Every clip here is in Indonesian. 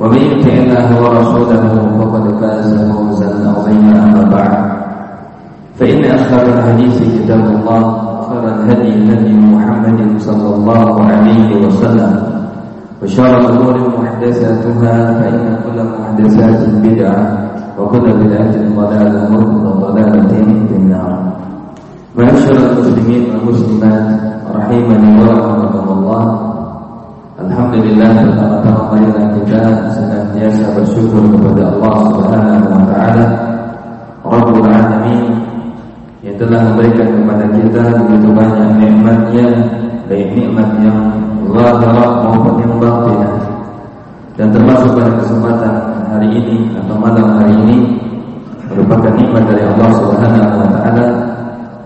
ومن يطع الله ورسوله فقد فاز فوزا عظيما أما بعد. فإن أخر الحديث كتاب الله وخير الهدي هدي محمد صلى الله عليه وسلم. وشر الأمور محدثاتها فإن كل محدثات بدعة وكل بدعة ضلالة وكل ضلالة في النار. معاشر المسلمين والمسلمات رحمني ورحمكم الله. Alhamdulillah pertama-tama marilah kita senantiasa bersyukur kepada Allah Subhanahu wa taala. Rabbul Alamin yang telah memberikan kepada kita begitu banyak nikmatnya baik nikmat yang zahirah maupun yang batinah. Dan termasuk pada kesempatan hari ini atau malam hari ini merupakan nikmat dari Allah Subhanahu wa taala.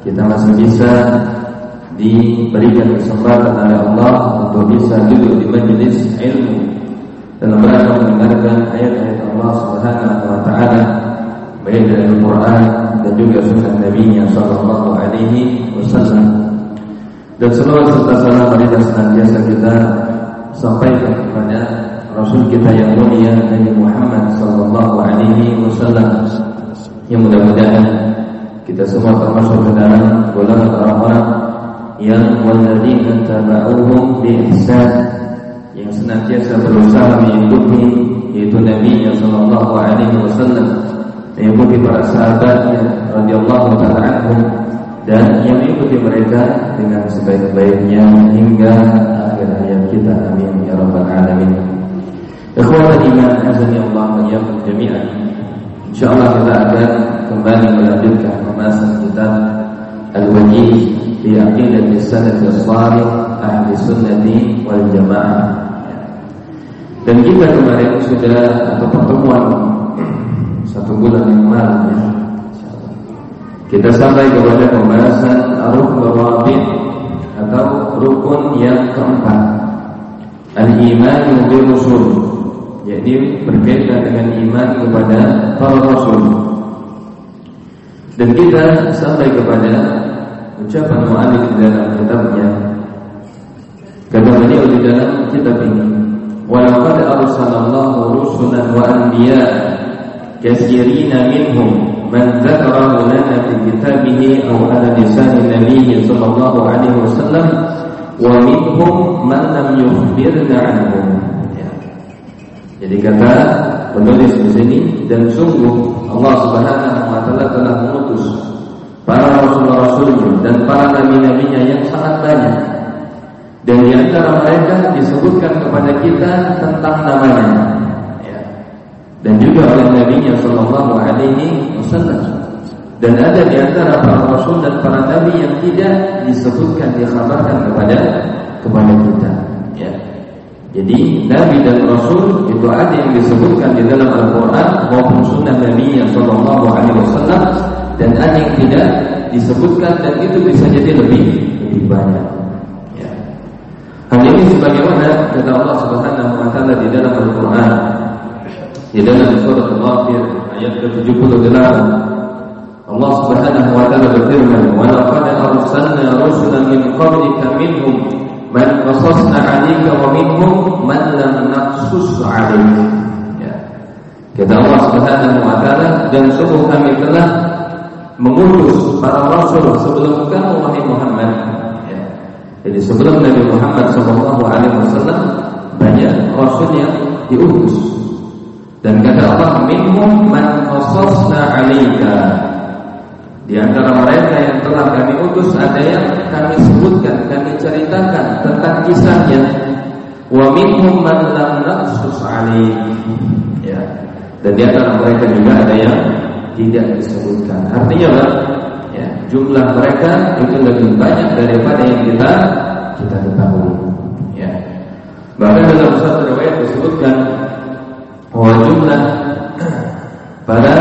Kita masih bisa diberikan kesempatan oleh Allah untuk bisa duduk di majelis ilmu dalam rangka mendengarkan ayat-ayat Allah Subhanahu wa taala baik dari Al-Qur'an dan juga sunnah Nabi-Nya sallallahu alaihi wasallam. Dan selawat serta salam marilah senantiasa kita sampaikan kepada Rasul kita yang mulia Nabi Muhammad sallallahu alaihi wasallam yang mudah-mudahan kita semua termasuk ke dalam golongan orang-orang yang walladzina tabauhum bi ihsan yang senantiasa berusaha mengikuti yaitu Nabi sallallahu alaihi wasallam mengikuti para sahabatnya radhiyallahu taala anhum dan yang mengikuti mereka dengan sebaik-baiknya hingga akhir hayat kita. Amin ya rabbal alamin. Ikhwan iman azani Allah wa iyyakum jami'an. Insyaallah kita akan kembali melanjutkan pembahasan kita al-wajih fi aqidah salaf salih ahli sunnati wal jamaah dan kita kemarin sudah atau pertemuan satu bulan yang lalu ya. Kita sampai kepada pembahasan rukun rabi' atau rukun yang keempat. Al-iman bil rusul. Jadi berkaitan dengan iman kepada para rasul. Dan kita sampai kepada ucapan mu'alif dalam kitabnya. Kata beliau di dalam kitab ini, "Walaqad arsalallahu rusulan wa anbiya katsirina minhum man dzakarahu lana fi kitabihi aw ala lisan nabiyyi sallallahu alaihi wasallam wa minhum man lam yukhbirna anhum." Ya. Jadi kata penulis di sini dan sungguh Allah Subhanahu wa taala telah mengutus para rasul-rasulnya dan para nabi-nabinya yang sangat banyak. Dan di antara mereka disebutkan kepada kita tentang namanya. Ya. Dan juga oleh nabinya sallallahu alaihi wasallam. Dan ada di antara para rasul dan para nabi yang tidak disebutkan dikhabarkan kepada kepada kita. Ya. Jadi Nabi dan Rasul itu ada yang disebutkan di dalam Al-Quran maupun Sunnah Nabi yang Sallallahu Alaihi Wasallam dan ada yang tidak disebutkan dan itu bisa jadi lebih lebih banyak. Ya. Hal ini sebagaimana kata Allah Subhanahu Wa Taala di dalam Al-Quran di dalam surat Al-Ghafir ayat ke-78 Allah Subhanahu Wa Taala berfirman: "Wa laqad arsalna rusulan min qablika minhum man qasasna 'alaika wa minhum man lam naqsus 'alaika." Ya. Kata Allah Subhanahu wa taala dan sungguh kami telah mengutus para rasul sebelum kamu wahai Muhammad. Ya. Jadi sebelum Nabi Muhammad sallallahu alaihi wasallam banyak rasul yang diutus. Dan kata Allah minhum man qasasna 'alaika Di antara mereka yang telah kami utus ada yang kami sebutkan, kami ceritakan tentang kisahnya. Wa minhum man lam naqsus Ya. Dan di antara mereka juga ada yang tidak disebutkan. Artinya apa? Ya, jumlah mereka itu lebih banyak daripada yang kita kita ketahui. Ya. Bahkan dalam satu riwayat disebutkan bahwa jumlah pada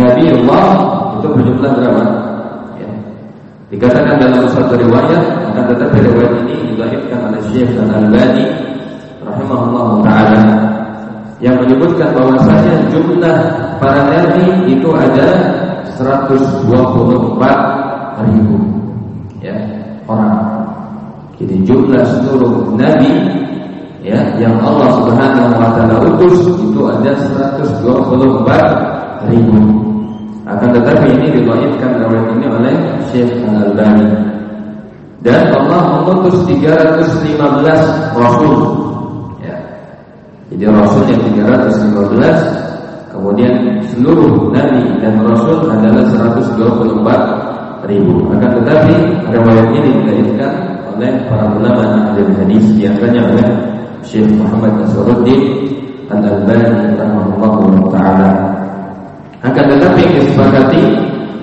Nabi Allah itu berjumlah berapa? Ya. Dikatakan dalam satu riwayat, akan tetapi riwayat ini dilahirkan oleh Syekh Al-Albani rahimahullah taala yang menyebutkan bahwasanya jumlah para nabi itu ada 124 ribu ya orang. Jadi jumlah seluruh nabi ya yang Allah Subhanahu wa taala utus itu ada 124 ribu. Akan tetapi ini diriwayatkan riwayat ini oleh Syekh Al-Albani. Dan Allah mengutus 315 rasul jadi Rasul yang 315 Kemudian seluruh Nabi dan Rasul adalah 124 ribu Akan tetapi riwayat ini dikaitkan oleh para ulama ahli hadis Di antaranya oleh Syekh Muhammad Nasruddin Al-Albani rahimahullah taala. Akan tetapi yang disepakati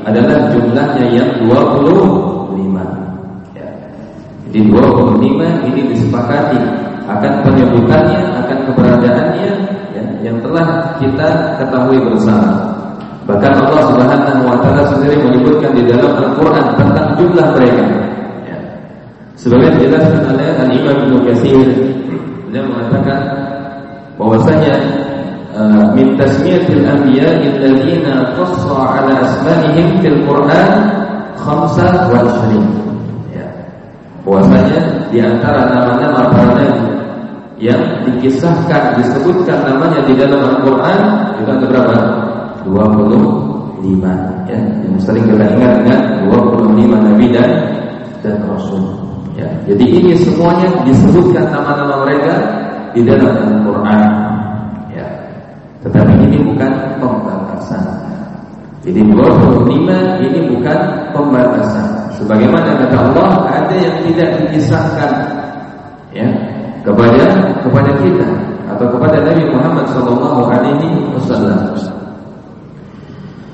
adalah jumlahnya yang 25. Ya. Jadi 25 ini disepakati akan penyebutannya, akan keberadaannya ya, yang telah kita ketahui bersama. Bahkan Allah Subhanahu wa taala sendiri menyebutkan di dalam Al-Qur'an tentang jumlah mereka. Ya. Sebagai dijelaskan oleh Al-Imam Ibnu Katsir, dia mengatakan bahwasanya uh, min tasmiyatil anbiya alladziina qassa ala asma'ihim fil Qur'an khamsa wa Ya. Bahwasanya di antara nama-nama para nabi yang dikisahkan disebutkan namanya di dalam Al-Qur'an itu ada berapa? 25 ya. Yang sering kita ingat dengan 25 nabi dan dan rasul. Ya. Jadi ini semuanya disebutkan nama-nama mereka di dalam Al-Qur'an. Ya. Tetapi ini bukan pembatasan. Jadi 25 ini bukan pembatasan. Sebagaimana kata Allah, ada yang tidak dikisahkan ya, kepada kepada kita atau kepada Nabi Muhammad sallallahu alaihi wasallam.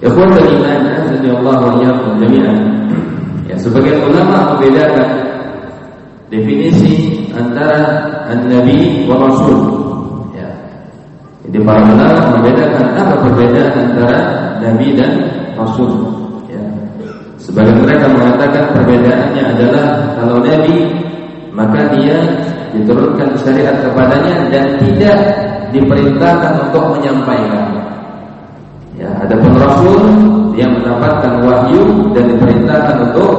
Ikhwan iman Allah wa iyyakum jami'an. Ya, sebagian ulama membedakan definisi antara an-nabi wa rasul. Ya. Jadi para ulama membedakan apa perbedaan antara nabi dan rasul. Ya. Sebagian mereka mengatakan perbedaannya adalah kalau nabi maka dia diturunkan syariat kepadanya dan tidak diperintahkan untuk menyampaikan. Ya, ada pun Rasul mendapatkan wahyu dan diperintahkan untuk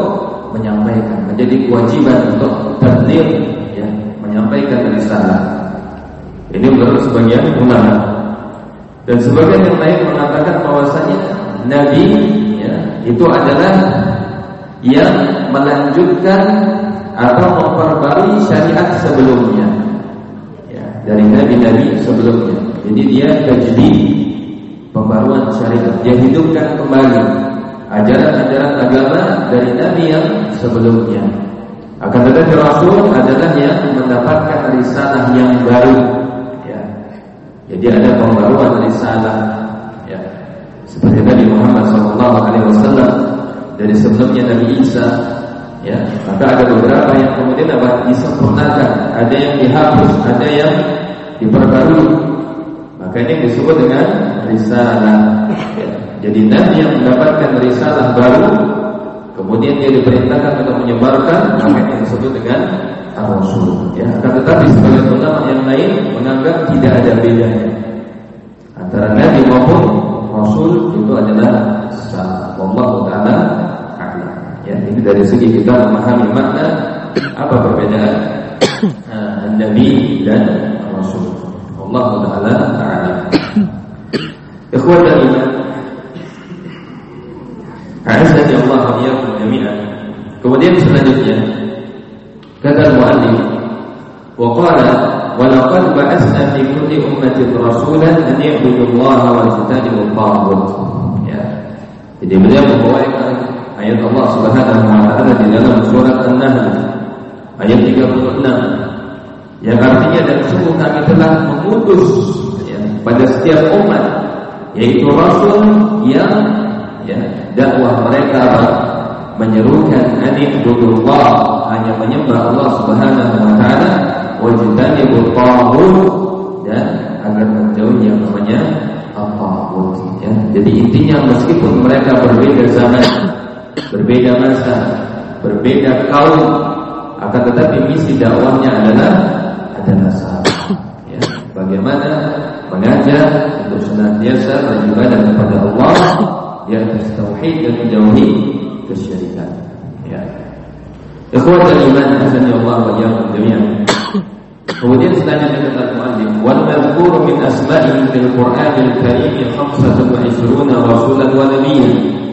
menyampaikan. Menjadi kewajiban untuk tabligh ya, menyampaikan risalah. Ini menurut sebagian ulama. Dan sebagian yang lain mengatakan bahwasanya nabi ya, itu adalah yang melanjutkan atau memperbarui syariat sebelumnya ya, dari nabi-nabi sebelumnya. Jadi dia terjadi pembaruan syariat, dia hidupkan kembali ajaran-ajaran agama dari nabi yang sebelumnya. Akan tetapi Rasul adalah yang mendapatkan risalah yang baru. Ya. Jadi ada pembaruan risalah. Ya. Seperti Nabi Muhammad SAW dari sebelumnya Nabi Isa ya maka ada beberapa yang kemudian apa disempurnakan ada yang dihapus ada yang diperbarui. Maka ini disebut dengan risalah. Ya. jadi nabi yang mendapatkan risalah baru kemudian dia diperintahkan untuk menyebarkan maka ini disebut dengan rasul ya akan tetapi sebagai ulama yang lain menganggap tidak ada bedanya antara nabi maupun rasul itu adalah sama Allah taala Ya, ini dari segi kita memahami makna apa perbedaan uh, Nabi dan Rasul. Allah Taala Taala. Ikhwan dan iman. Azza Allah wa iyyakum jami'an. Kemudian selanjutnya kata muallif wa qala wa laqad ba'athna fi kulli ummatin rasulan an ya'budu Allah wa yajtanibu Ya. Jadi beliau membawa ayat Allah Subhanahu wa taala di dalam surat An-Nahl ayat 36 yang artinya dan sungguh kami telah mengutus ya, pada setiap umat yaitu rasul yang ya, dakwah mereka menyerukan anibudullah hanya menyembah Allah Subhanahu wa taala wajtanibut taghut dan agar menjauhi yang namanya taghut ya. Jadi intinya meskipun mereka berbeda zaman, berbeda masa, berbeda kaum, akan tetapi misi dakwahnya adalah adalah sama. Ya. Bagaimana mengajak untuk senantiasa beribadah kepada Allah atas tauhid dan menjauhi kesyirikan. Ya. Ikhwatul iman azan Allah wa iyyakum jami'an. Kemudian selanjutnya kata muallif wal madhkur min asma'ihi fil Qur'anil Karim 25 rasulan wa nabiyyan.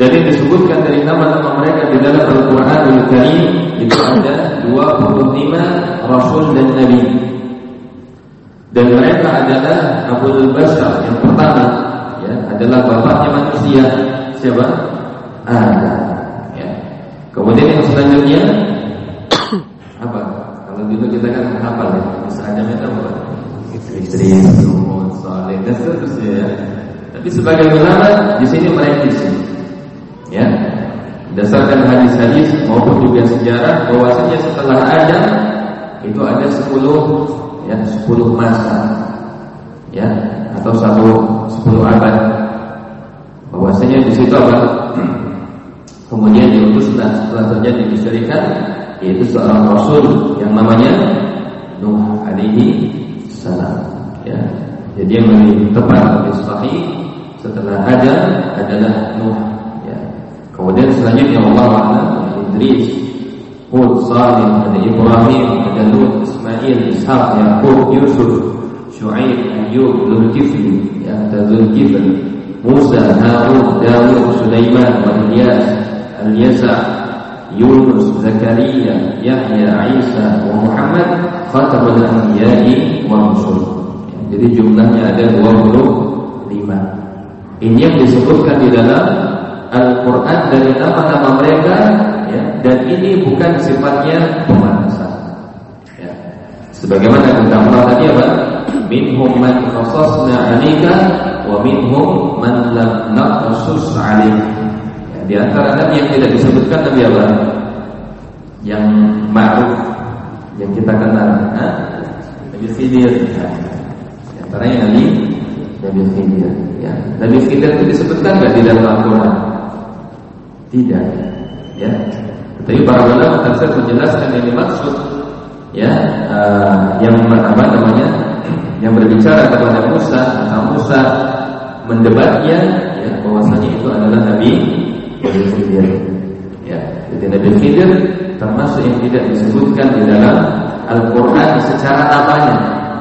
Yang disebutkan dari nama-nama mereka di dalam Al-Qur'anul Karim itu ada 25 rasul dan nabi. Dan mereka adalah Abu Bashar yang pertama ya, adalah bapaknya manusia. Siapa? Adam. Ya. Kemudian yang selanjutnya apa? Kalau dulu kita kan menghafal ya, Adam itu apa? Istri, Nuh, Saleh dan seterusnya. Ya. Tapi sebagai ulama di sini merevisi. Ya. Berdasarkan hadis-hadis maupun juga sejarah bahwasanya setelah Adam itu ada 10 ya 10 masa. Ya atau satu 10 abad. Bahwasanya di situ apa? Kemudian diutuslah setelah terjadi kesyirikan yaitu seorang rasul yang namanya Nuh alaihi salam. Ya. Jadi yang lebih tepat lebih sahih setelah ada adalah Nuh kemudian selanjutnya Allah Idris Hud, Salih, ada Ibrahim, ada Lut, Ismail, Ishaq, Yaqub, Yusuf, Shu'aib, Ayyub, ya, ada Zulkifli, Musa, Harun, Dawud, Sulaiman, Ilyas, Al-Yasa, Yunus, Zakaria, Yahya, Isa, wa Muhammad, Khatamul Anbiya'i wa Rasul. Jadi jumlahnya ada 25. Ini yang disebutkan di dalam Al-Quran dari nama-nama mereka ya, dan ini bukan sifatnya pemanasan. Ya. Sebagaimana kata Allah tadi apa? Minhum man khasasna 'alaika wa minhum man lam naqsus 'alaik. Ya, di antara nabi yang tidak disebutkan nabi apa? Yang ma'ruf yang kita kenal? Nabi Khidir. Ya. Di antaranya nabi Nabi Khidir. Ya. Nabi Khidir itu disebutkan nggak di dalam Al-Quran? Tidak. Ya. Tapi para ulama tafsir menjelaskan yang dimaksud ya uh, yang apa namanya yang berbicara kepada Musa atau Musa mendebatnya ya bahwasanya itu adalah Nabi Nabi Khidir. Ya, jadi Nabi Khidir termasuk yang tidak disebutkan di dalam Al-Qur'an secara namanya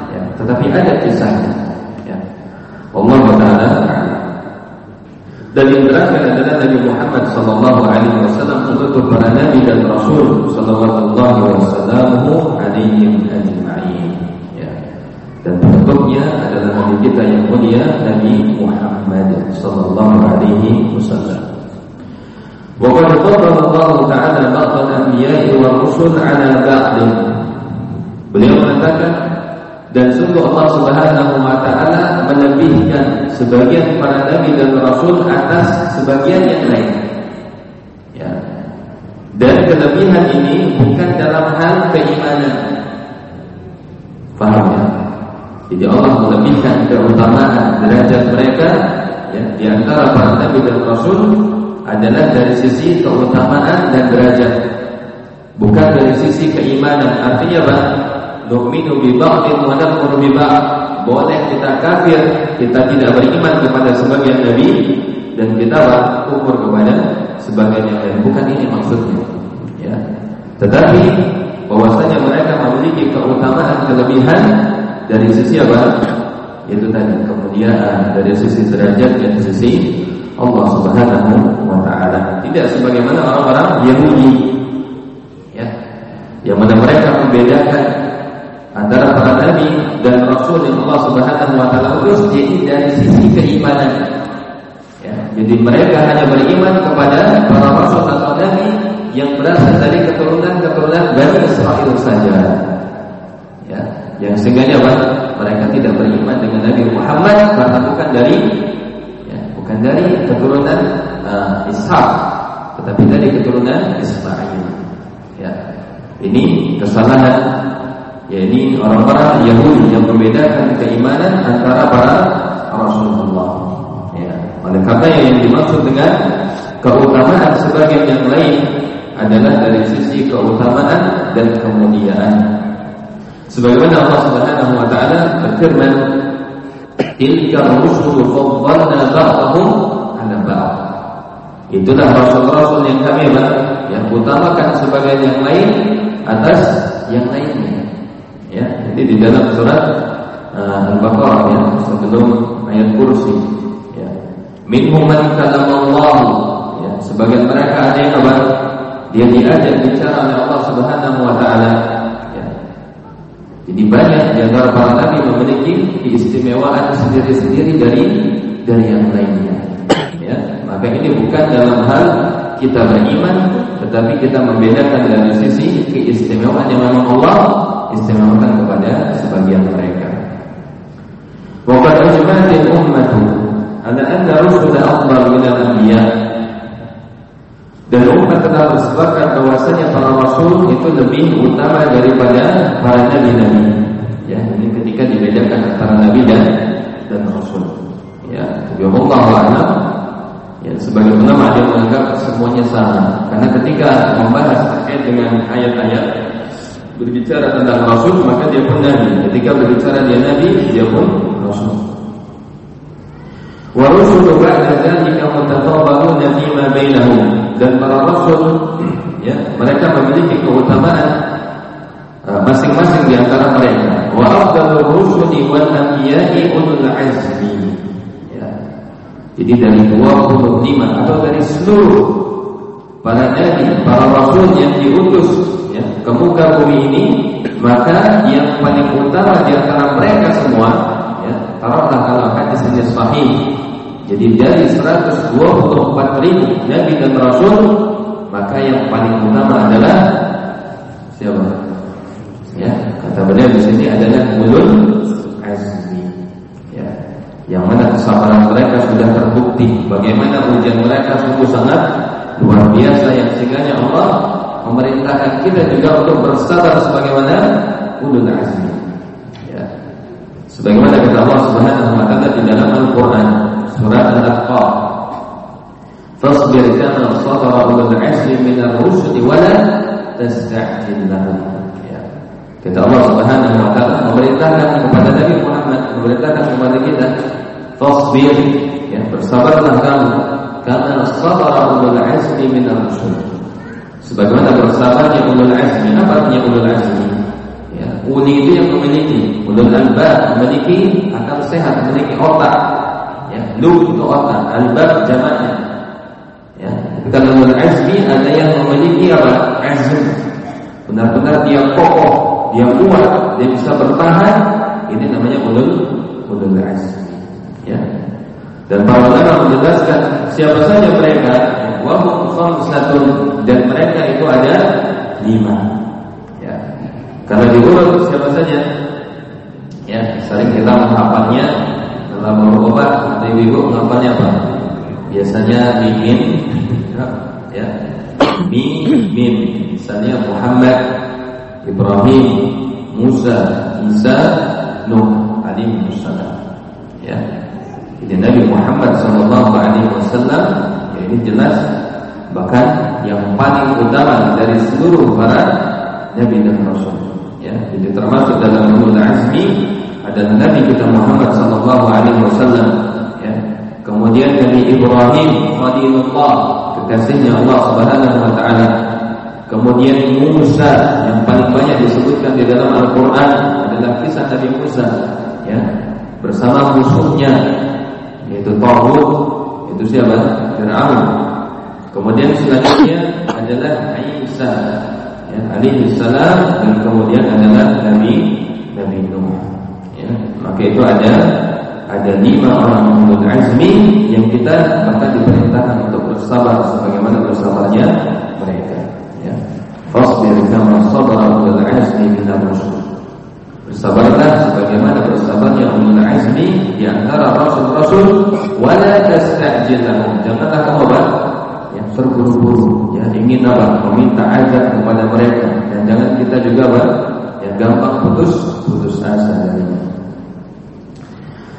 ya, tetapi ada kisahnya. Ya. Allah taala dan terakhir adalah Nabi Muhammad sallallahu alaihi wasallam untuk para nabi dan rasul sallallahu alaihim ajma'in. Ya. Dan penutupnya adalah nabi kita yang mulia Nabi Muhammad sallallahu alaihi wasallam. Faddala Allah Ta'ala ba'd al-anbiya'i wa rusul 'ala ba'd. Beliau mengatakan dan sungguh Allah Subhanahu wa taala melebihkan sebagian para nabi dan rasul atas sebagian yang lain. Ya. Dan kelebihan ini bukan dalam hal keimanan. Paham ya? Jadi Allah melebihkan keutamaan derajat mereka ya, di antara para nabi dan rasul adalah dari sisi keutamaan dan derajat. Bukan dari sisi keimanan. Artinya apa? Nu'minu bi ba'din wa nakfuru bi Boleh kita kafir, kita tidak beriman kepada sebagian nabi dan kita kufur kepada sebagian yang lain. Bukan ini maksudnya. Ya. Tetapi bahwasanya mereka memiliki keutamaan kelebihan dari sisi apa? Itu tadi kemudian dari sisi derajat dan sisi Allah Subhanahu wa taala. Tidak sebagaimana orang-orang Yahudi. Ya. Yang mana mereka membedakan antara para nabi dan rasul yang Allah Subhanahu wa taala utus jadi dari sisi keimanan. Ya, jadi mereka hanya beriman kepada berasal dari keturunan-keturunan Bani Israel saja. Ya, yang sehingga apa? Mereka tidak beriman dengan Nabi Muhammad karena bukan dari ya, bukan dari keturunan uh, Ishak, tetapi dari keturunan Ismail. Ya. Ini kesalahan ini orang-orang Yahudi yang membedakan keimanan antara para Rasulullah. Ya. Oleh karena yang dimaksud dengan keutamaan sebagian yang lain adalah dari sisi keutamaan dan kemuliaan. Sebagaimana Allah Subhanahu wa taala berfirman, "Tilka rusulu faddalna ba'dahum 'ala ba'd." Itulah rasul-rasul yang kami yang utamakan sebagian yang lain atas yang lainnya. Ya, jadi di dalam surat uh, Al-Baqarah ya, sebelum ayat kursi. Ya. Minhum man kalamallahu. Ya, sebagian mereka ada yang apa? Dia diajak bicara oleh Allah Subhanahu wa taala. Ya. Jadi banyak di antara para nabi memiliki keistimewaan sendiri-sendiri dari dari yang lainnya. Ya, maka ini bukan dalam hal kita beriman tetapi kita membedakan dari sisi keistimewaan yang memang Allah istimewakan kepada sebagian mereka. Waqad ajmatil ummatu ala anna rusul afdal min al-anbiya. Dan umat telah bersepakat bahwasanya para rasul itu lebih utama daripada para nabi-nabi. Ya, ini ketika dibedakan antara nabi dan dan rasul. Ya, Allah a'lam Ya, sebagai ulama dia menganggap semuanya sama. Karena ketika membahas terkait dengan ayat-ayat berbicara tentang Rasul maka dia pun Nabi. Ketika berbicara dia Nabi, dia pun Rasul. Wa rusulu ba'da dzalika mutatabba'una fima bainahum dan para rasul ya mereka memiliki keutamaan uh, masing-masing di antara mereka. Wa afdalur rusuli wal anbiya'i ulul azmi jadi dari 25 atau dari seluruh para nabi, para rasul yang diutus ya, ke muka bumi ini, maka yang paling utama di antara mereka semua, ya, taruhlah kalau hadis ini sahih. Jadi dari 124 ribu nabi dan rasul, maka yang paling utama adalah siapa? Ya, kata beliau di sini adalah ulul yang mana kesabaran mereka sudah terbukti bagaimana ujian mereka sungguh sangat luar biasa yang sehingga Allah memerintahkan kita juga untuk bersabar sebagaimana ulul azmi ya. sebagaimana kata Allah Subhanahu wa taala di dalam Al-Qur'an surat Al-Aqaf fasbir kama sabara ulul azmi min ar-rusd wa la tasta'jil lahum ya. Kata Allah Subhanahu wa taala memerintahkan kepada Nabi Muhammad, memerintahkan kepada kita Fasbir ya bersabarlah kamu karena sabara ulul azmi min ar-rusul. Sebagaimana bersabarnya ulul azmi, apa artinya ulul azmi? Ya, uli itu yang memiliki ulul albab memiliki akal sehat, memiliki otak. Ya, lu itu otak, albab jamaknya. Ya, karena ulul azmi ada yang memiliki apa? Azm. Benar-benar dia kokoh, dia kuat, dia bisa bertahan. Ini namanya ulul ulul azmi. Ya. Dan para ulama menjelaskan siapa saja mereka, wahum khamsatun dan mereka itu ada lima. Ya. Kalau diurut siapa saja? Ya, sering kita menghafalnya dalam berobat, ibu-ibu menghafalnya apa? Biasanya mimin, ya, mi, mim. Misalnya Muhammad, Ibrahim, Musa, Isa, Nuh, alaihi salam. Ya, jadi Nabi Muhammad Sallallahu Alaihi Wasallam ini jelas bahkan yang paling utama dari seluruh para Nabi dan Rasul. Ya, jadi termasuk dalam ulul azmi adalah Nabi kita Muhammad Sallallahu Alaihi Wasallam. Ya. Kemudian Nabi Ibrahim Khalilullah kekasihnya Allah Subhanahu Wa Taala. Kemudian Musa yang paling banyak disebutkan di dalam Al-Quran adalah kisah Nabi Musa ya, bersama musuhnya yaitu Tawud itu siapa? Fir'aun. Kemudian selanjutnya adalah Isa ya, alaihi salam dan kemudian adalah Nabi Nabi Nuh. Ya, maka itu ada ada lima orang ulul azmi yang kita bahkan diperintahkan untuk bersabar sebagaimana ta'jil Janganlah kamu apa? Yang terburu-buru, ya ingin apa? Meminta azab kepada mereka dan jangan kita juga apa? Yang gampang putus putus asa darinya.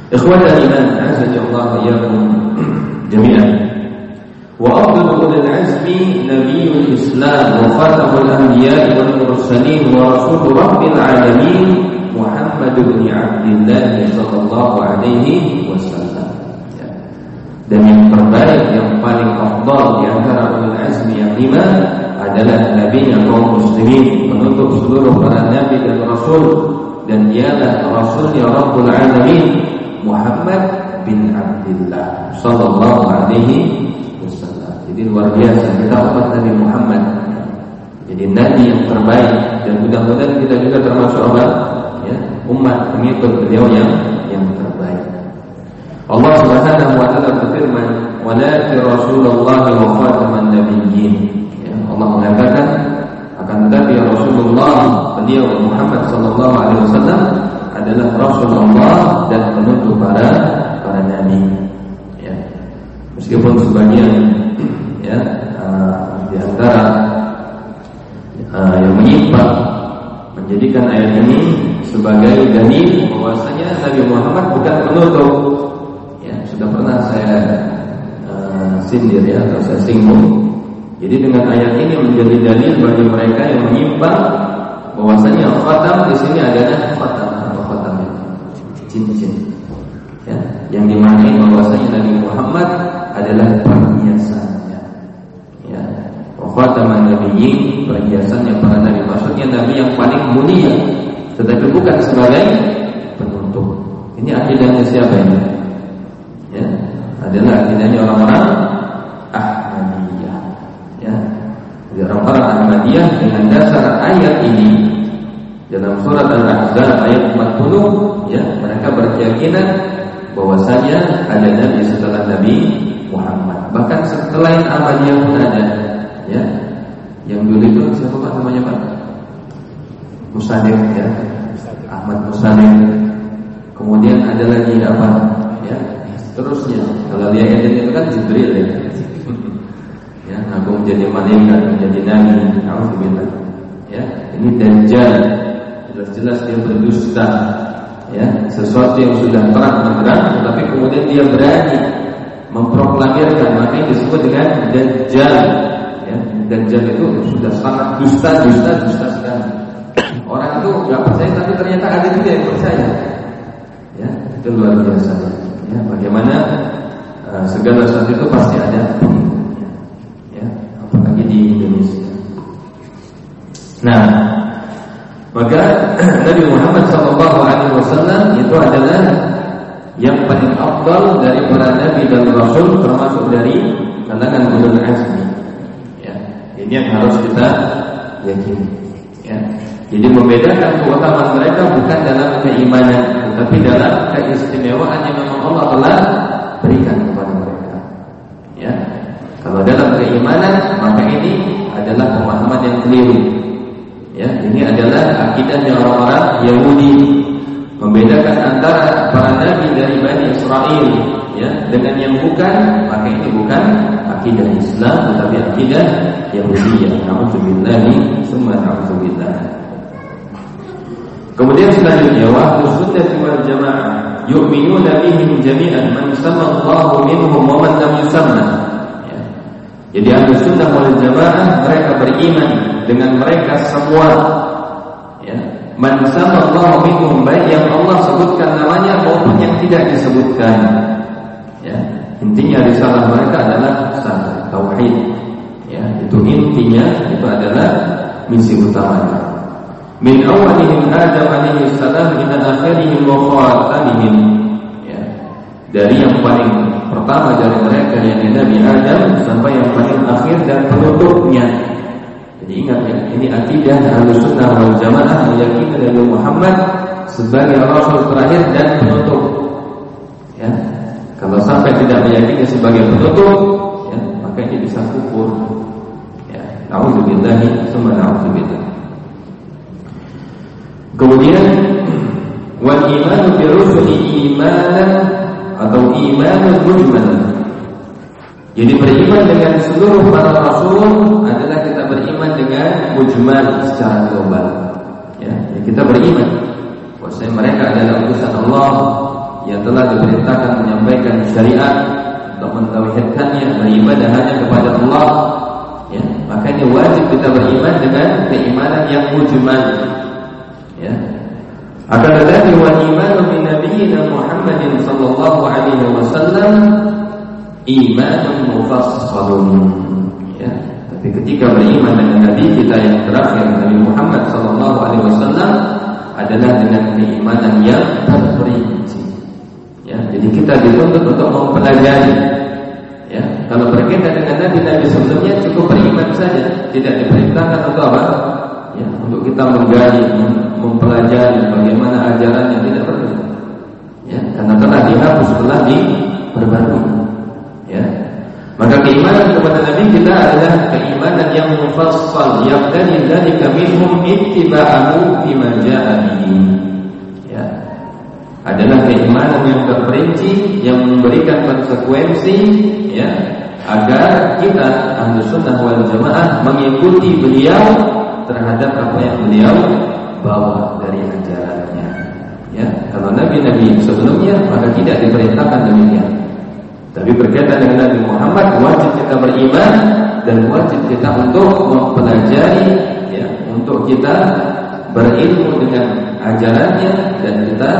Ikhwan iman, azza Allah iyyakum jami'an. وأفضل أولي العزم نبي الإسلام وخاتم الأنبياء والمرسلين ورسول رب العالمين محمد بن عبد الله صلى الله عليه وسلم dan yang terbaik yang paling afdal di antara ulul azmi yang lima adalah nabi yang kaum muslimin menutup seluruh para nabi dan rasul dan dialah rasulnya Rabbul Alamin Muhammad bin Abdullah sallallahu alaihi jadi luar biasa kita umat Nabi Muhammad. Jadi Nabi yang terbaik dan mudah-mudahan kita juga termasuk apa? Ya, umat pengikut beliau yang yang terbaik. Allah Subhanahu wa taala berfirman, "Walakin Rasulullah wa khataman nabiyyin." Ya, Allah mengatakan akan tetapi Rasulullah beliau Muhammad sallallahu alaihi wasallam adalah Rasulullah dan penutup para para nabi. Ya. Meskipun sebagian ya uh, di antara uh, yang menyimpang menjadikan ayat ini sebagai dalil bahwasanya Nabi Muhammad bukan penutup. Ya, sudah pernah saya uh, sindir ya atau saya singgung. Jadi dengan ayat ini menjadi dalil bagi mereka yang menyimpang bahwasanya khatam di sini adalah khatam atau khatam cincin. Ya, yang dimaknai bahwasanya Nabi Muhammad adalah perhiasan khataman nabiyyin perhiasannya para nabi maksudnya nabi yang paling mulia tetapi bukan sebagai penutup ini akidahnya siapa ini ya adalah akidahnya orang-orang Ahmadiyah. Ya. Jadi orang-orang Ahmadiyah dengan dasar ayat ini. Dalam surat Al-Ahzab ayat 40 ya mereka berkeyakinan bahwasanya ada nabi setelah Nabi Muhammad. Bahkan setelah Ahmadiyah pun ada ya. Yang dulu itu siapa pak namanya pak? Musadir ya. Ahmad Musadir kemudian ada lagi apa seterusnya kalau dia itu kan Jibril ya ya aku menjadi malaikat menjadi nabi alhamdulillah ya ini dajjal jelas-jelas dia berdusta ya sesuatu yang sudah terang menerang tetapi kemudian dia berani memproklamirkan makanya disebut dengan dajjal Dajjal itu sudah sangat dusta, dusta, dusta sekali. Orang itu nggak percaya tapi ternyata ada juga yang percaya. Ya, itu luar biasa. Ya, bagaimana uh, segala sesuatu itu pasti ada. Ya, apalagi di Indonesia. Nah, maka Nabi Muhammad SAW itu adalah yang paling afdal dari para nabi dan rasul termasuk dari kalangan ulul azmi. Ini yang harus kita yakini. Ya. Jadi membedakan keutamaan mereka bukan dalam keimanan, tetapi dalam keistimewaan yang memang Allah telah berikan kepada mereka. Ya. Kalau dalam keimanan, maka ini adalah pemahaman yang keliru. Ya, ini adalah akidahnya orang-orang Yahudi membedakan antara para nabi dari Bani Israel ya dengan yang bukan maka ini bukan akidah Islam tetapi akidah Yahudiyah. Nauzubillahi summa na'udzubillah. Kemudian selanjutnya waktu sunnah wal jamaah yu'minuna bihim jami'an man sama Allah minhum wa man lam yusamma. Ya. Jadi ahli sunnah wal jamaah mereka beriman dengan mereka semua. Ya. Man sama Allah minhum baik yang Allah sebutkan namanya maupun yang tidak disebutkan. Ya. Intinya risalah mereka adalah satu tauhid. Ya, itu intinya itu adalah misi utamanya. Min awalihim Adam alaihi salam ila akhirihim wa khatamihim. Ya. Dari yang paling pertama dari mereka yang Nabi Adam sampai yang paling akhir dan penutupnya. Jadi ingat ya, ini akidah Ahlussunnah wal Jamaah meyakini Nabi Muhammad sebagai rasul terakhir dan penutup. Ya. Kalau sampai tidak meyakini sebagai penutup, ya, maka ini bisa kufur. Ya, Nauzubillahi summa na'udzubillah. Kemudian wal iman bi rusuli imanan atau iman mujmal. Jadi beriman dengan seluruh para rasul adalah kita beriman dengan mujmal secara global. Ya, kita beriman bahwasanya mereka adalah utusan Allah yang telah diperintahkan menyampaikan syariat untuk mentauhidkannya, beribadah hanya kepada Allah. Ya, makanya wajib kita beriman dengan keimanan yang mujmal. Ya. Akan tetapi wa imanu bi nabiyina Muhammadin sallallahu alaihi wasallam imanun mufassalun. Ya. Tapi ketika beriman dengan Nabi kita yang terakhir Nabi Muhammad sallallahu alaihi wasallam adalah dengan keimanan yang terperinci. Ya, jadi kita dituntut untuk mempelajari. Ya, kalau berkaitan dengan Nabi-Nabi sebelumnya cukup beriman saja, tidak diperintahkan untuk apa? Ya, untuk kita menggali, mempelajari bagaimana ajarannya tidak perlu. Ya, karena telah dihapus, telah diperbarui. Ya. Maka keimanan kepada Nabi kita adalah keimanan yang mufassal yang dari dari kami ittiba'ahu bima ja'a Ya. Adalah keimanan yang terperinci yang memberikan konsekuensi ya agar kita ahlu sunnah wal jamaah mengikuti beliau terhadap apa yang beliau bawa dari ajarannya. Ya, kalau nabi-nabi sebelumnya maka tidak diperintahkan demikian. Tapi berkaitan dengan Nabi Muhammad wajib kita beriman dan wajib kita untuk mempelajari ya, untuk kita berilmu dengan ajarannya dan kita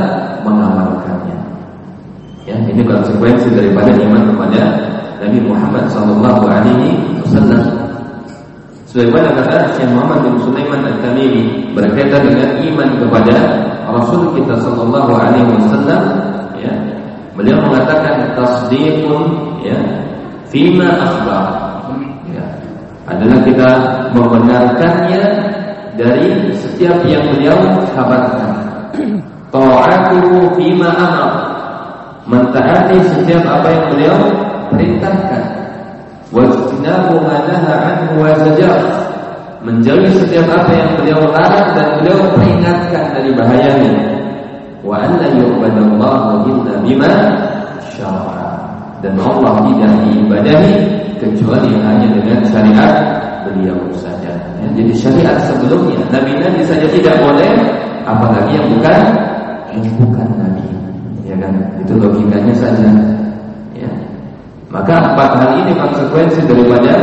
mengamalkannya. Ya, ini konsekuensi daripada iman kepada Nabi Muhammad sallallahu alaihi wasallam. Sebagaimana kata Syekh Muhammad bin Sulaiman Al-Tamimi berkaitan dengan iman kepada Rasul kita sallallahu alaihi wasallam ya, Beliau mengatakan tasdiqun ya fima akhbar. Ya. Adalah kita membenarkannya dari setiap yang beliau kabarkan. Ta'atuhu fima amar. Mentaati setiap apa yang beliau perintahkan. Wajtinabu ma naha anhu wa. Menjauhi setiap apa yang beliau larang dan beliau peringatkan dari bahayanya wa an la yu'badallahu illa bima syara'a dan Allah tidak diibadahi kecuali hanya dengan syariat beliau saja. Ya, jadi syariat sebelumnya nabi-nabi saja tidak boleh, apalagi yang bukan yang bukan nabi. Ya kan? Itu logikanya saja. Maka empat hal ini konsekuensi daripada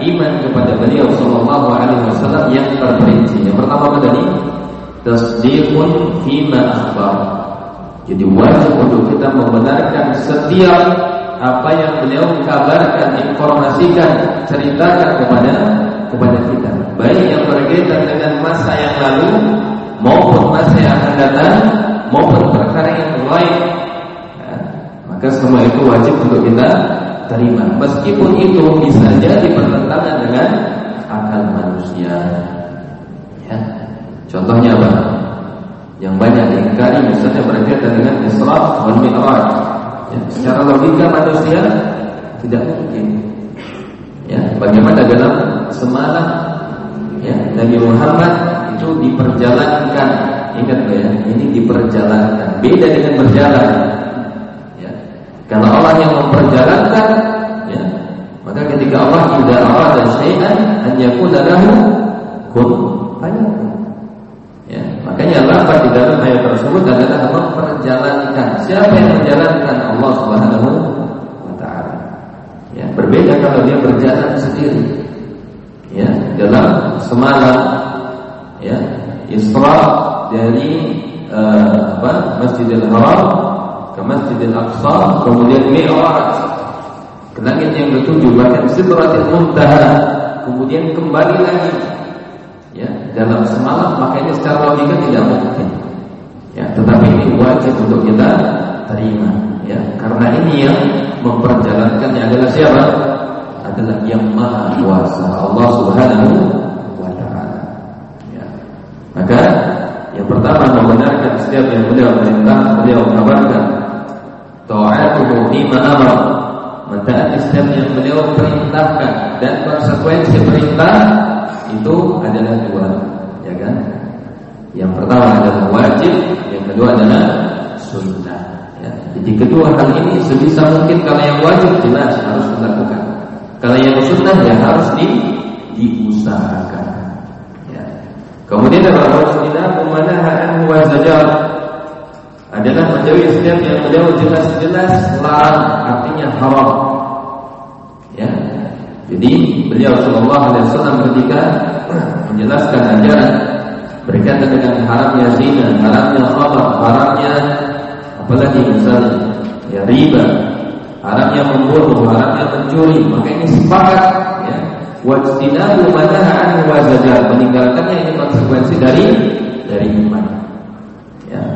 iman kepada beliau Sallallahu Alaihi Wasallam yang terperinci. Yang pertama apa tadi? tasdiqun fima akhbar. Jadi wajib untuk kita membenarkan setiap apa yang beliau kabarkan, informasikan, ceritakan kepada kepada kita. Baik yang berkaitan dengan masa yang lalu maupun masa yang akan datang maupun perkara yang lain. Ya, maka semua itu wajib untuk kita terima. Meskipun itu bisa jadi bertentangan dengan akal manusia. Contohnya apa? Yang banyak diingkari misalnya berkaitan dengan Isra wal Mi'raj. Ya, secara logika manusia tidak mungkin. Ya, bagaimana dalam semalam ya, Nabi Muhammad itu diperjalankan. Ingat ya, ini diperjalankan. Beda dengan berjalan. Ya. Kalau Allah yang memperjalankan, ya, maka ketika Allah tidak arada syai'an an yakuna lahu kun fayakun. Makanya lafaz di dalam ayat tersebut adalah memperjalankan. Siapa yang menjalankan Allah Subhanahu wa taala. Ya, berbeda kalau dia berjalan sendiri. Ya, dalam semalam ya, Isra dari uh, apa? Masjidil Haram ke Masjidil Aqsa, kemudian Mi'raj. Ke langit yang ketujuh bahkan Sidratil Muntaha, kemudian kembali lagi. Ya dalam semalam maka ini secara logika tidak mungkin. Ya tetapi ini wajib untuk kita terima. Ya karena ini yang memperjalankannya adalah siapa? Adalah yang maha kuasa Allah subhanahu wa taala. Ya. Maka yang pertama membenarkan setiap yang beliau perintah beliau kabarkan ta'atuhu bima amar mentaati setiap yang beliau perintahkan dan konsekuensi perintah itu adalah dua, ya kan? Yang pertama adalah wajib, yang kedua adalah sunnah. Ya. Jadi kedua hal ini sebisa mungkin kalau yang wajib jelas harus dilakukan. Kalau yang sunnah ya harus di diusahakan. Ya. Kemudian wastina umanaha anhu adalah menjauhi setiap yang beliau jelas-jelas larang artinya haram. Ya. Jadi beliau Shallallahu Alaihi Wasallam ketika menjelaskan ajaran berkaitan dengan haramnya zina, haramnya khamar, haramnya apalagi misalnya ya riba, haramnya membunuh, haramnya mencuri, maka ini sepakat ya. Wajtinabu manaha wa zajar meninggalkannya ini konsekuensi dari dari iman.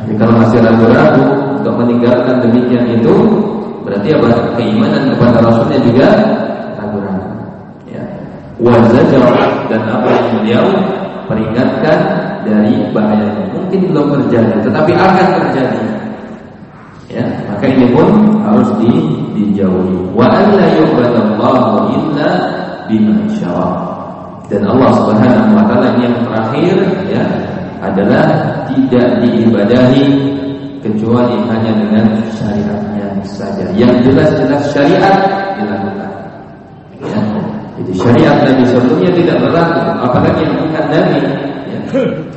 Jadi kalau masih ragu-ragu untuk meninggalkan demikian itu berarti apa? Keimanan kepada Rasulnya juga ragu-ragu. Ya. Wa zajar dan apa yang beliau peringatkan dari bahayanya. Mungkin belum terjadi, tetapi akan terjadi. Ya, maka ini pun harus di, dijauhi. Wa an la yu'badallahu illa bima Dan Allah Subhanahu wa taala yang terakhir ya adalah tidak diibadahi kecuali hanya dengan syariatnya saja. Yang jelas-jelas syariat dilakukan. Ya. Jadi syariat Nabi sebelumnya tidak berlaku, apalagi yang bukan Nabi. Ya.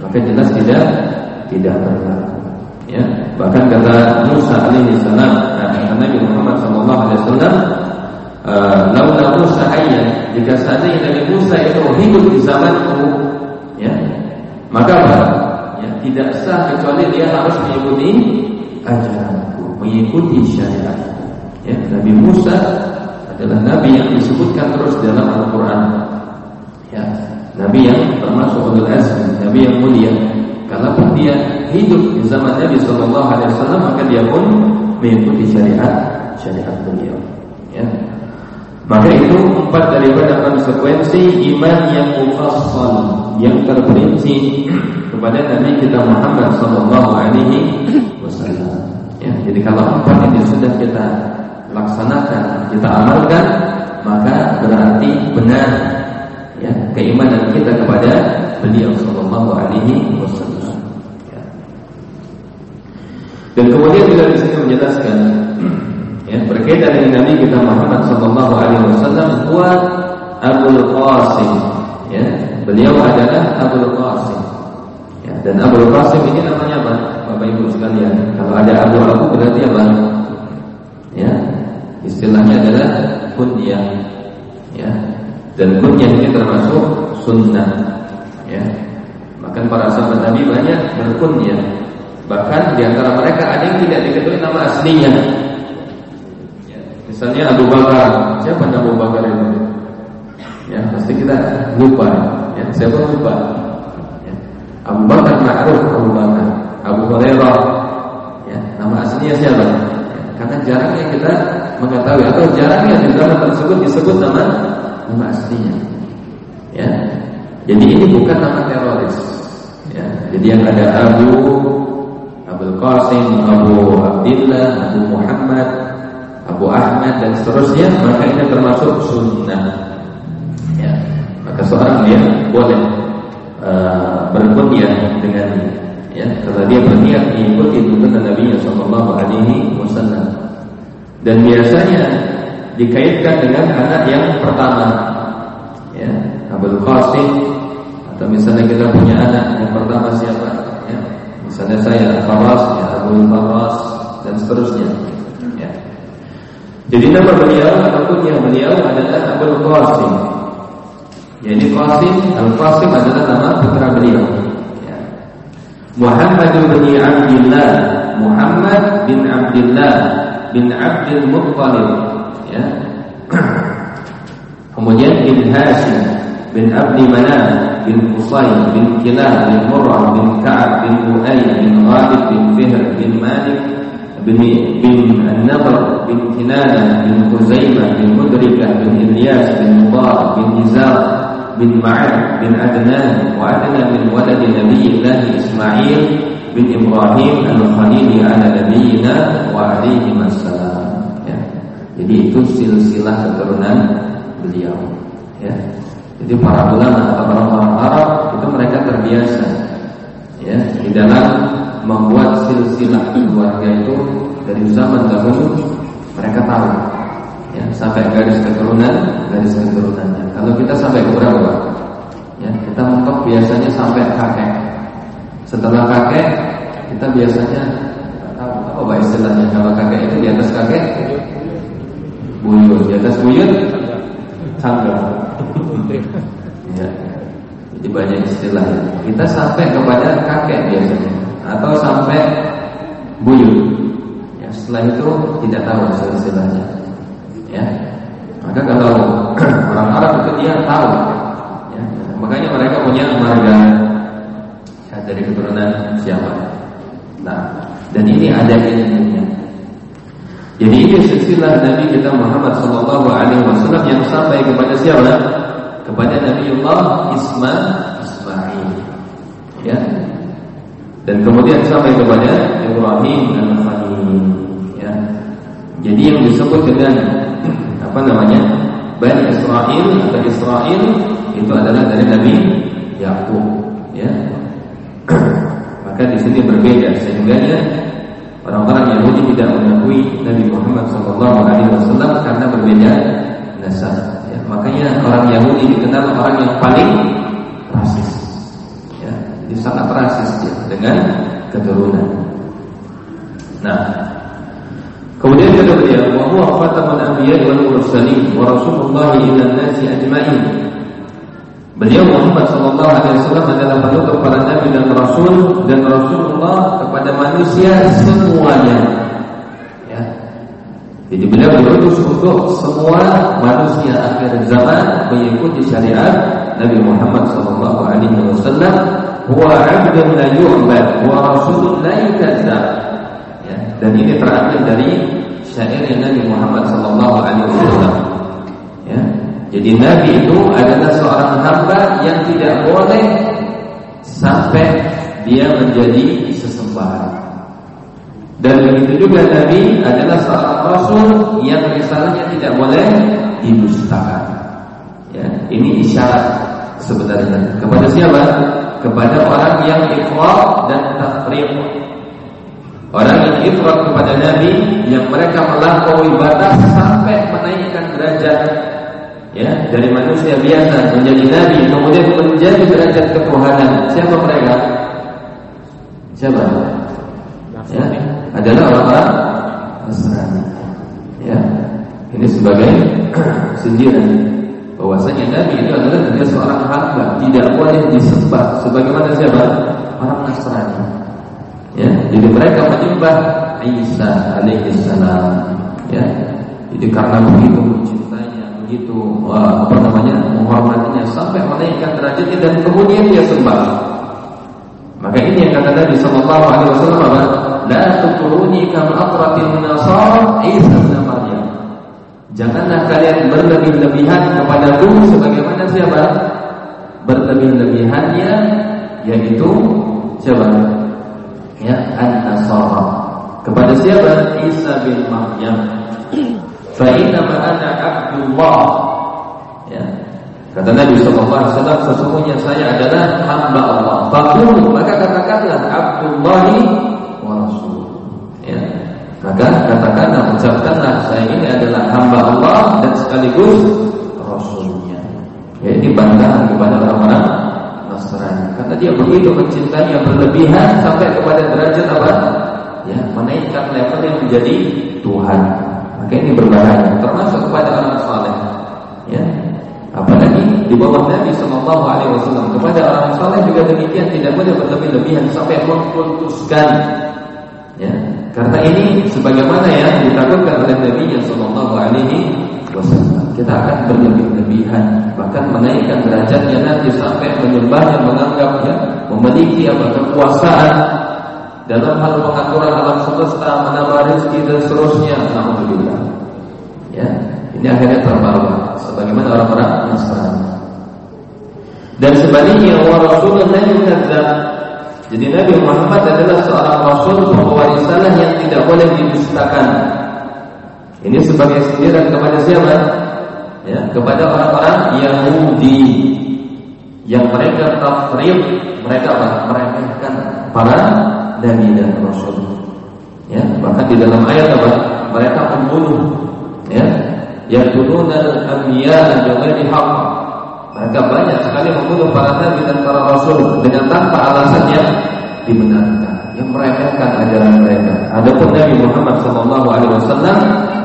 Maka jelas tidak tidak berlaku. Ya, bahkan kata Musa alaihi salam, Nabi Muhammad sallallahu alaihi wasallam, eh, laula Musa ayat jika seandainya Nabi Musa itu hidup di zamanku, ya, maka apa? Tidak sah kecuali dia harus mengikuti ajaranku, mengikuti syariat. Ya, Nabi Musa adalah nabi yang disebutkan terus dalam Al-Qur'an. Ya, nabi yang termasuk ulul azmi, nabi yang mulia. Kalaupun dia hidup di zaman Nabi Shallallahu Alaihi Wasallam maka dia pun mengikuti syariat syariat beliau. Ya. Maka itu empat daripada konsekuensi iman yang mufassal yang terperinci kepada Nabi kita Muhammad Shallallahu Alaihi Wasallam. Ya, jadi kalau empat ini sudah kita laksanakan, kita amalkan, maka berarti benar ya, keimanan kita kepada beliau Shallallahu Alaihi Wasallam. Dan kemudian juga di sini menjelaskan ya, berkaitan dengan Nabi kita Muhammad sallallahu alaihi wasallam kuat Abdul Qasim ya beliau adalah Abdul Qasim ya, dan Abdul Qasim ini namanya apa Bapak Ibu sekalian kalau ada Abu Abu berarti apa ya istilahnya adalah kunyah ya dan kunyah ini termasuk sunnah ya bahkan para sahabat Nabi banyak berkunyah Bahkan di antara mereka ada yang tidak diketahui nama aslinya. Ya, misalnya Abu Bakar. Siapa Abu Bakar itu? Ya, pasti kita lupa. Ya, siapa lupa? Ya. Abu Bakar Ma'ruf Abu Bakar. Abu Hurairah. Ya, nama aslinya siapa? Ya, karena jarangnya kita mengetahui atau jarangnya di zaman tersebut disebut nama nama aslinya. Ya. Jadi ini bukan nama teroris. Ya, jadi yang ada Abu Abdul Qasim, Abu Abdullah, Abu Muhammad, Abu Ahmad dan seterusnya maka ini termasuk sunnah. Ya, maka seorang dia boleh uh, berkunyah dengan ya kalau dia berniat mengikuti tuntunan Nabi Sallallahu Alaihi Wasallam dan biasanya dikaitkan dengan anak yang pertama ya Abdul Qasim atau misalnya kita punya anak yang pertama siapa Misalnya saya Faras, ya Abu Faras dan seterusnya. Ya. Jadi nama beliau ataupun yang beliau adalah Abu Qasim. Ini Qasim, Al Qasim adalah nama putra beliau. Ya. Muhammad bin Abdullah, Muhammad bin Abdullah bin Abdul Muttalib. Ya. Kemudian bin Hashim bin Abdi Manaf bin Qusay bin Kilab bin Murrah bin Ka'ab bin Uay bin Ghalib bin Fihr bin Malik bin bin An-Nadr bin Kinana bin Huzaimah bin Mudrikah bin Ilyas bin Mubarak bin Nizar bin Ma'ad bin Adnan wa Adnan bin walad Nabi Allah Ismail bin Ibrahim al-Khalili ala nabiyina wa alaihi wassalam ya. Jadi itu silsilah keturunan beliau ya. Jadi para ulama atau orang-orang Arab itu mereka terbiasa ya di dalam membuat silsilah keluarga itu dari zaman dahulu mereka tahu ya, sampai garis keturunan, garis keturunannya. Kalau kita sampai ke berapa? Ya, kita mentok biasanya sampai kakek. Setelah kakek, kita biasanya tahu apa istilahnya kalau kakek itu di atas kakek buyut, di atas buyut tangga. ya. Jadi banyak istilah. Kita sampai kepada kakek biasanya atau sampai buyut. Ya, setelah itu tidak tahu istilahnya. Ya. Maka kalau orang Arab itu dia tahu. Ya. Makanya mereka punya marga ya, dari keturunan siapa. Nah, dan ini ada ilmunya. Jadi ini silsilah Nabi kita Muhammad Sallallahu Alaihi Wasallam yang sampai kepada siapa? Kepada Nabiullah Isma Ismail. Ya. Dan kemudian sampai kepada Ibrahim dan Khalil. Ya. Jadi yang disebut dengan apa namanya? Bani Israel atau Israel itu adalah dari Nabi Yakub. Ya. Maka di sini berbeda sehingga ya orang-orang Yahudi tidak mengakui Nabi Muhammad SAW karena berbeda nasab. Ya, makanya orang Yahudi dikenal orang yang paling rasis. Ya, sangat rasis ya, dengan keturunan. Nah, kemudian kata beliau, "Wa huwa khatamun anbiya'i wal mursalin wa rasulullah ila nasi ajma'in." Beliau Muhammad Sallallahu Alaihi Wasallam adalah penutup para nabi dan rasul dan Rasulullah kepada manusia semuanya. Ya. Jadi beliau berutus untuk semua manusia akhir zaman mengikuti syariat Nabi Muhammad Sallallahu Alaihi Wasallam. Wa abdun la yu'bad wa rasulun la yukadzab. Dan ini terambil dari syair Nabi Muhammad Sallallahu Alaihi Wasallam. Ya. Jadi Nabi itu adalah seorang hamba yang tidak boleh sampai dia menjadi sesembahan. Dan begitu juga Nabi adalah seorang Rasul yang risalahnya tidak boleh didustakan. Ya, ini isyarat sebenarnya kepada siapa? Kepada orang yang ikhlas dan tafriq. Orang yang ikhlas kepada Nabi yang mereka melampaui batas sampai menaikkan derajat ya dari manusia biasa menjadi nabi kemudian menjadi derajat ketuhanan. Siapa mereka? Siapa? Ya adalah orang-orang Nasrani ya ini sebagai sindiran. Bahwasanya nabi itu adalah dia seorang hamba tidak boleh disembah. Sebagaimana siapa? Orang Nasrani ya jadi mereka menyembah Isa alaihi salam ya jadi karena begitu begitu uh, apa namanya menghormatinya sampai menaikkan derajatnya dan kemudian dia sembah. Maka ini yang kata Nabi Sallallahu Alaihi Wasallam apa? La tukuruni kama atratin nasara Isa Maryam. Janganlah kalian berlebih-lebihan kepadaku sebagaimana siapa? Berlebih-lebihannya yaitu siapa? Ya, an-nasara. Kepada siapa? Isa bin Maryam. Fa inna ana Abdullah. Ya. Kata Nabi sallallahu alaihi wasallam sesungguhnya saya adalah hamba Allah. Faqul maka katakanlah Abdullahi wa Rasul. Ya. Maka katakanlah ucapkanlah saya ini adalah hamba Allah dan sekaligus Rasulnya. Ya ini bantahan kepada orang-orang Nasrani. Karena dia begitu mencintai yang berlebihan sampai kepada derajat apa? Ya, menaikkan levelnya menjadi Tuhan. Maka ini berbahaya termasuk kepada orang saleh. Ya. Apalagi di bawah Nabi Shallallahu Alaihi Wasallam kepada orang saleh juga demikian tidak boleh berlebih-lebihan sampai mengkultuskan. Ya. Karena ini sebagaimana yang ditakutkan oleh Nabi Shallallahu Alaihi Wasallam. Kita akan berlebih-lebihan bahkan menaikkan derajatnya nanti sampai menyembah dan menganggapnya memiliki apa kekuasaan dalam hal pengaturan alam semesta, menambah rezeki dan seterusnya. Alhamdulillah. Ya, ini akhirnya terbawa sebagaimana orang-orang Nasrani. Dan sebaliknya wa rasulullah yukadzab. Jadi Nabi Muhammad adalah seorang rasul pembawa risalah yang tidak boleh didustakan. Ini sebagai sindiran kepada siapa? Ya, kepada orang-orang Yahudi yang mereka tafrid, mereka apa? Meremehkan para nabi dan rasul. Ya, bahkan di dalam ayat apa? Mereka membunuh ya yaqtuluna al-anbiya bighairi haqq. Mereka banyak sekali membunuh para nabi dan para rasul dengan tanpa alasan yang dibenarkan, yang meremehkan ajaran mereka. Adapun Nabi Muhammad wasallam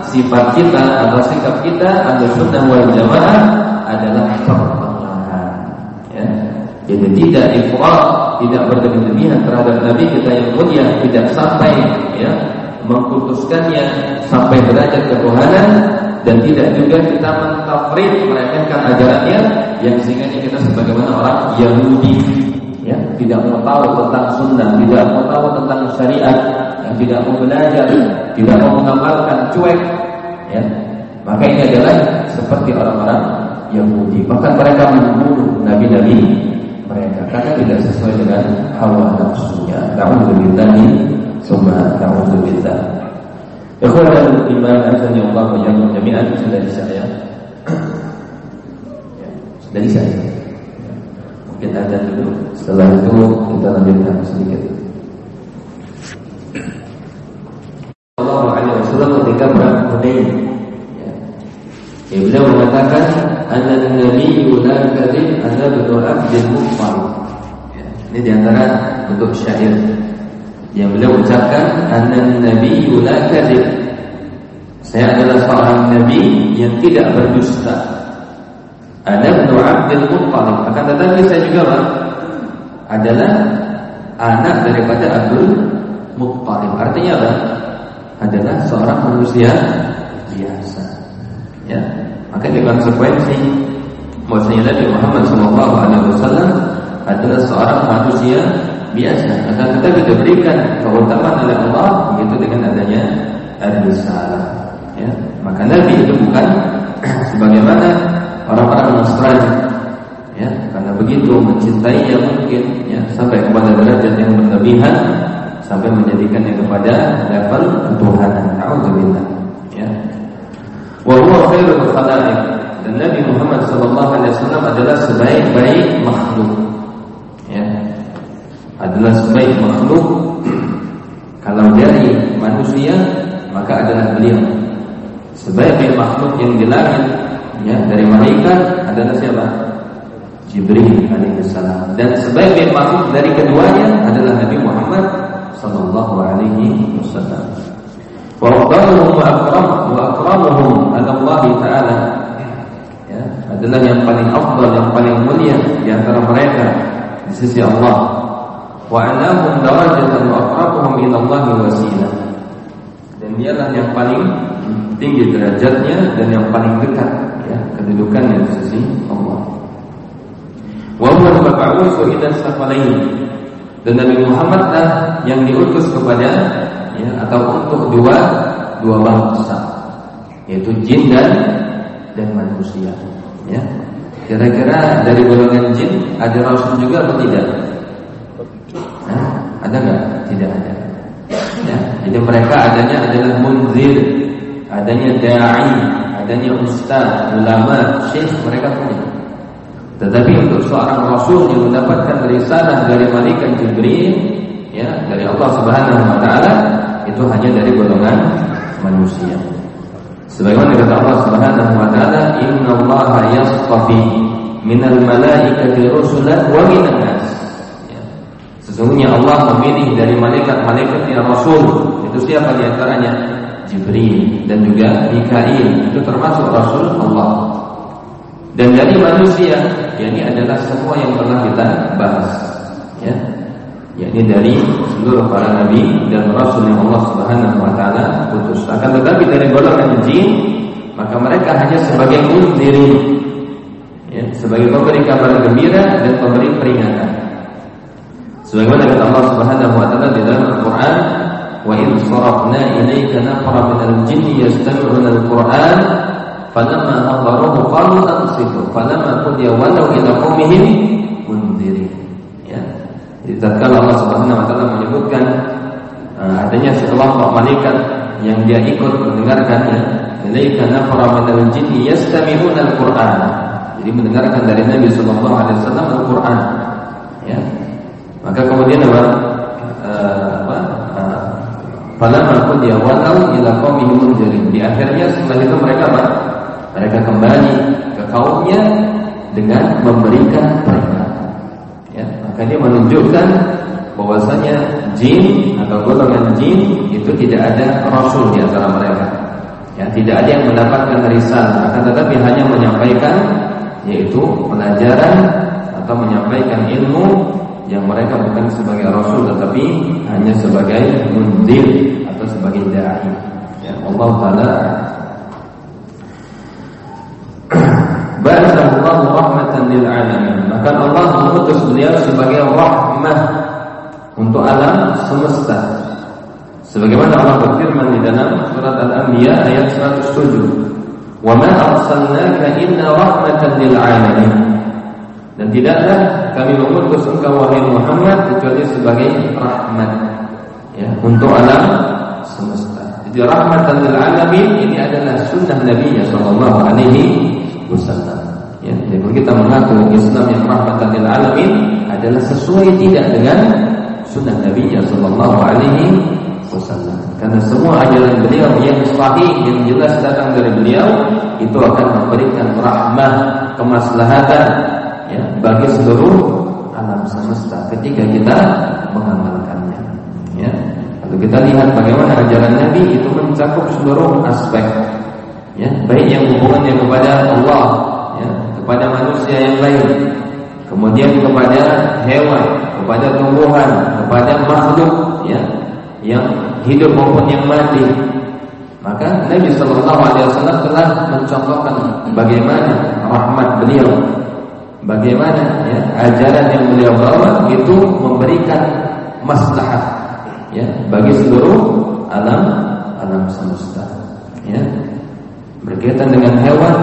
sifat kita atau sikap kita ada sunnah wal jamaah adalah pertengahan. Ya. Jadi tidak ifrat, tidak berlebihan terhadap Nabi kita yang mulia, tidak sampai ya mengkultuskannya sampai derajat ketuhanan dan tidak juga kita mentafrid meremehkan ajarannya yang sehingga kita sebagaimana orang Yahudi ya tidak mau tahu tentang sunnah, tidak mau tahu tentang syariat, yang tidak mau belajar, tidak mau mengamalkan cuek ya. Maka ini adalah seperti orang-orang Yahudi. Bahkan mereka membunuh nabi-nabi mereka karena tidak sesuai dengan hawa nafsunya. Nauzubillahi Summa na'udzubillah. Ikhwan iman azani Allah jalla jami'an sudah bisa ya. Sudah bisa Mungkin ada dulu. Setelah itu kita lanjutkan sedikit. Alaihi Wasallam ketika. Ya. ya beliau mengatakan Anna Nabi. Ya. Ini di antara bentuk syair yang beliau ucapkan anan nabi la saya adalah seorang nabi yang tidak berdusta ana bin Abdul Muttalib. Akan tetapi saya juga bang, adalah anak daripada Abdul Muttalib. Artinya apa? Adalah seorang manusia biasa. Ya. Maka di konsekuensi bahwasanya Nabi Muhammad SAW adalah seorang manusia biasa. Akan tetapi diberikan keutamaan oleh Allah begitu dengan adanya ar-risalah ya. Maka nabi itu bukan sebagaimana orang-orang Nasrani ya karena begitu mencintainya mungkin ya sampai kepada derajat yang berlebihan sampai menjadikannya kepada level ketuhanan. Auzubillah ya. Wa huwa khairul khalaiq. Dan Nabi Muhammad sallallahu alaihi wasallam adalah sebaik-baik makhluk adalah sebaik makhluk. Kalau dari manusia maka adalah beliau. Sebaik makhluk yang di langit ya dari malaikat adalah siapa? Jibril alaihissalam dan sebaik makhluk dari keduanya adalah Nabi Muhammad sallallahu alaihi wasallam. Wa afdaluhum wa akram wa akramuhum Allah taala. Ya adalah yang paling afdal yang paling mulia di antara mereka di sisi Allah. Wa anahum darajatan wa aqrabuhum ila Allah wasilah. Dan dialah yang paling tinggi derajatnya dan yang paling dekat ya kedudukannya di sisi Allah. Wa huwa al-mab'utsu ila safalain. Dan Nabi Muhammad lah yang diutus kepada ya atau untuk dua dua bangsa yaitu jin dan dan manusia ya kira-kira dari golongan jin ada rasul juga atau tidak ada nggak? Tidak ada. Ya, jadi mereka adanya adalah munzir, adanya dai, adanya ustaz, ulama, syekh mereka punya. Tetapi untuk seorang rasul yang mendapatkan risalah dari malaikat Jibril, ya, dari Allah Subhanahu wa taala, itu hanya dari golongan manusia. Sebagaimana kata Allah Subhanahu wa taala, "Inna Allah yastafi minal malaikati rusulan wa minan nas." Sesungguhnya Allah memilih dari malaikat-malaikat yang Rasul. Itu siapa di antaranya? Jibril dan juga Mikail. Itu termasuk Rasul Allah. Dan dari manusia, yakni adalah semua yang pernah kita bahas. Ya. Yakni dari seluruh para nabi dan rasul yang Allah Subhanahu wa taala putus. Akan tetapi dari golongan jin, maka mereka hanya sebagai mundirin. Ya, sebagai pemberi kabar gembira dan pemberi peringatan. Sebagaimana kata Allah Subhanahu wa taala di dalam Al-Qur'an, "Wa in sarafna ilayka nafara min al-jinni yastami'una al-Qur'an, falamma hadaruhu qalu ansitu, falamma qudiya walau ila qaumihim mundirin." Ya. Jadi tatkala Allah Subhanahu wa taala menyebutkan uh, adanya sekelompok malaikat yang dia ikut mendengarkannya, "Ilayka nafara min al-jinni yastami'una al-Qur'an." Jadi mendengarkan dari Nabi sallallahu alaihi wasallam Al-Qur'an. Ya, maka kemudian apa? Uh, Uh, dia walau ila qaumihim munzirin. Di akhirnya setelah itu mereka apa? Mereka kembali ke kaumnya dengan memberikan peringatan. Ya, maka ini menunjukkan bahwasanya jin atau golongan jin itu tidak ada rasul di antara mereka. Ya, tidak ada yang mendapatkan risalah, akan tetapi hanya menyampaikan yaitu pelajaran atau menyampaikan ilmu yang mereka bukan sebagai rasul tetapi hanya sebagai mundir atau sebagai dai. Ya, Allah taala Ba'athallahu rahmatan lil alamin. Maka Allah mengutus beliau sebagai rahmah untuk alam semesta. Sebagaimana Allah berfirman di dalam surat Al-Anbiya ayat 107. "Wa ma arsalnaka illa rahmatan lil alamin." Dan tidaklah kami mengutus engkau wahai Muhammad kecuali sebagai rahmat ya untuk alam semesta. Jadi rahmatan lil alamin ini adalah sunnah Nabi sallallahu alaihi wasallam. Ya, jadi kita mengaku Islam yang rahmatan lil alamin adalah sesuai tidak dengan sunnah Nabi sallallahu alaihi wasallam. Karena semua ajaran beliau yang sahih yang jelas datang dari beliau itu akan memberikan rahmah, kemaslahatan ya bagi seluruh alam semesta ketika kita mengamalkannya. Ya. Kalau kita lihat bagaimana ajaran Nabi itu mencakup seluruh aspek ya baik yang hubungannya kepada Allah ya kepada manusia yang lain kemudian kepada hewan kepada tumbuhan kepada makhluk ya yang hidup maupun yang mati maka Nabi Shallallahu Alaihi Wasallam telah mencontohkan bagaimana rahmat beliau bagaimana ya ajaran yang beliau bawa itu memberikan maslahat ya bagi seluruh alam alam semesta ya. Berkaitan dengan hewan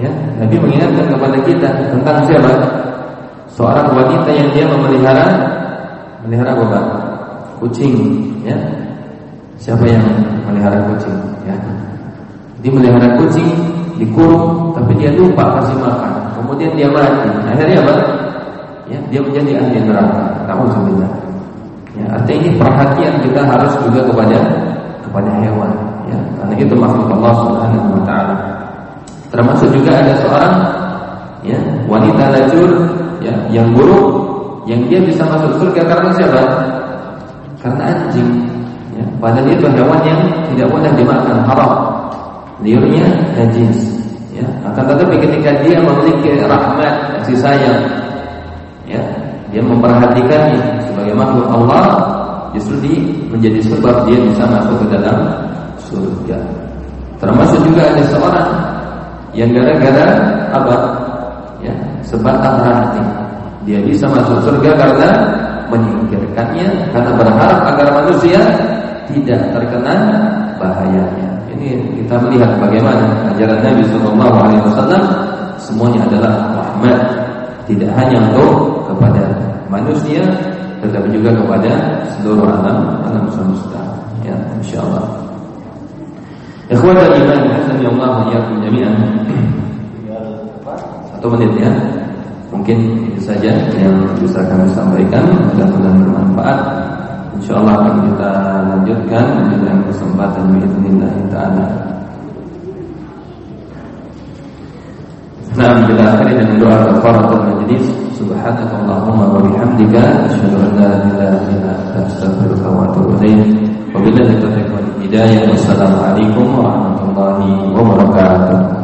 ya Nabi mengingatkan kepada kita tentang siapa? Seorang wanita yang dia memelihara melihara apa? Kucing ya. Siapa yang melihara kucing ya? Dia melihara kucing dikurung tapi dia lupa kasih makan kemudian dia mati akhirnya apa? Ya dia menjadi ahli neraka. Sebenarnya ya artinya ini perhatian kita harus juga kepada kepada hewan. Ya karena itu makhluk Allah Subhanahu wa taala. Termasuk juga ada seorang ya wanita lajur ya yang buruk yang dia bisa masuk surga karena siapa? Karena anjing. Ya padahal itu hewan yang tidak boleh dimakan haram. Liurnya najis ya akan tetapi ketika dia memiliki rahmat kasih sayang ya dia memperhatikannya sebagai makhluk Allah justru di menjadi sebab dia bisa masuk ke dalam surga. Termasuk juga ada seorang yang gara-gara apa? Ya, sebatang hati. Dia bisa masuk surga karena menyingkirkannya, karena berharap agar manusia tidak terkena bahayanya. Ini kita melihat bagaimana ajaran Nabi Shallallahu Alaihi Wasallam semuanya adalah rahmat, tidak hanya untuk kepada manusia, tetapi juga kepada seluruh alam alam semesta. Ya, insyaallah. Ikhwan iman hasan ya Allah iyyakum jami'an. Satu menit ya. Mungkin itu saja yang bisa kami sampaikan mudah-mudahan bermanfaat. Insya Allah akan kita lanjutkan dengan kesempatan Bismillah Taala. Nah, bila akhirnya dengan doa kafaratul majlis, subhanakallahumma wa bihamdika asyhadu an la ilaha illa anta astaghfiruka wa atubu ilaik. Wabillahi taufiq wal hidayah. Wassalamualaikum warahmatullahi wabarakatuh.